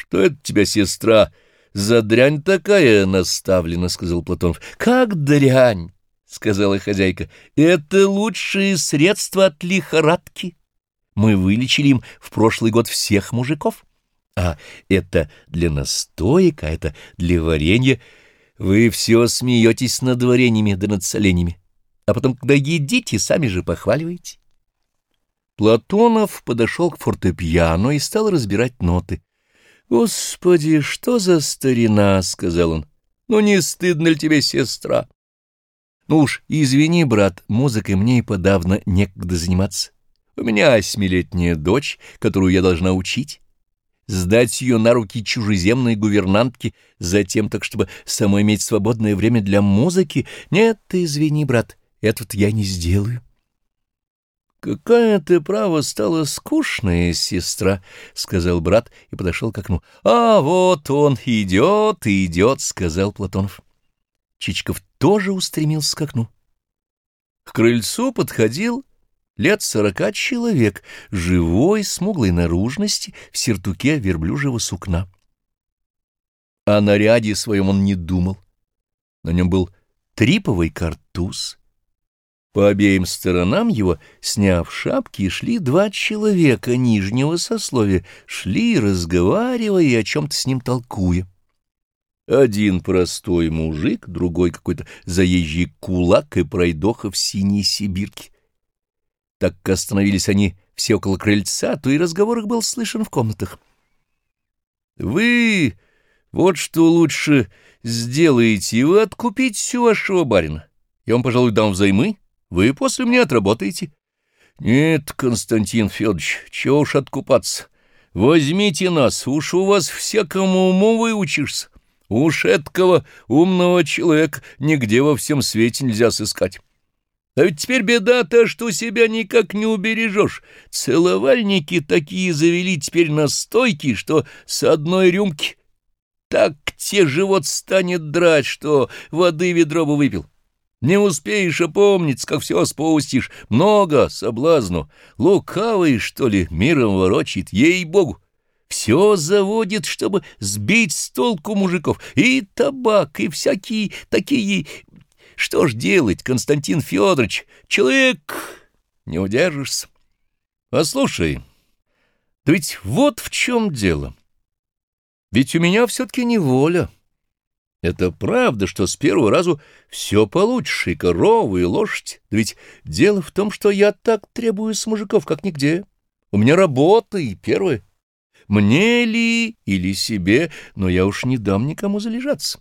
Что это тебя, сестра, за дрянь такая наставлена, — сказал Платонов. — Как дрянь, — сказала хозяйка, — это лучшие средства от лихорадки. Мы вылечили им в прошлый год всех мужиков. А это для настоек, а это для варенья. Вы все смеетесь над вареньями да над соленьями, а потом, когда едите, сами же похваливаете. Платонов подошел к фортепиано и стал разбирать ноты. «Господи, что за старина!» — сказал он. «Ну не стыдно ли тебе, сестра?» «Ну уж, извини, брат, музыкой мне и подавно некогда заниматься. У меня восьмилетняя дочь, которую я должна учить. Сдать ее на руки чужеземной гувернантки, затем так, чтобы самой иметь свободное время для музыки? Нет, ты извини, брат, это я не сделаю». «Какая ты, право, стала скучная, сестра», — сказал брат и подошел к окну. «А вот он идет, идет», — сказал Платонов. Чичиков тоже устремился к окну. К крыльцу подходил лет сорока человек, живой, смуглой наружности, в сертуке верблюжьего сукна. О наряде своем он не думал. На нем был триповый картуз, по обеим сторонам его, сняв шапки, шли два человека нижнего сословия, шли, разговаривая и о чем-то с ним толкуя. Один простой мужик, другой какой-то заезжий кулак и пройдоха в синей сибирке. Так как остановились они все около крыльца, то и разговор их был слышен в комнатах. «Вы вот что лучше сделаете, вы откупите у вашего барина. Я вам, пожалуй, дам взаймы». Вы после мне отработаете. Нет, Константин Федорович, чего уж откупаться. Возьмите нас, уж у вас всякому уму выучишься. Уж эткого умного человека нигде во всем свете нельзя сыскать. А ведь теперь беда-то, что себя никак не убережешь. Целовальники такие завели теперь на стойки, что с одной рюмки так те живот станет драть, что воды ведро бы выпил. Не успеешь опомниться, как все спустишь. Много соблазну. Лукавый, что ли, миром ворочит, ей-богу. Все заводит, чтобы сбить с толку мужиков. И табак, и всякие такие... Что ж делать, Константин Федорович? Человек не удержишься. Послушай, да ведь вот в чем дело. Ведь у меня все-таки не воля. Это правда, что с первого разу все получишь, и корову, и лошадь. Да ведь дело в том, что я так требую с мужиков, как нигде. У меня работа, и первое. Мне ли или себе, но я уж не дам никому залежаться.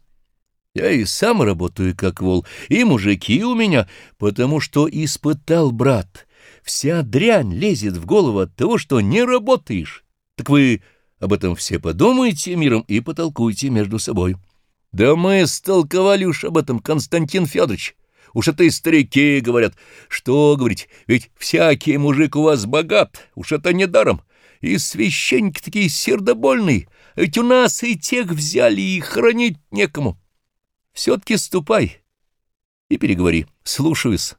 Я и сам работаю, как вол, и мужики у меня, потому что испытал брат. Вся дрянь лезет в голову от того, что не работаешь. Так вы об этом все подумайте миром и потолкуйте между собой. Да мы столковали уж об этом, Константин Федорович. Уж это и старики говорят. Что говорить, ведь всякий мужик у вас богат, уж это не даром. И священники такие сердобольные, ведь у нас и тех взяли, и хранить некому. Все-таки ступай и переговори. Слушаюсь.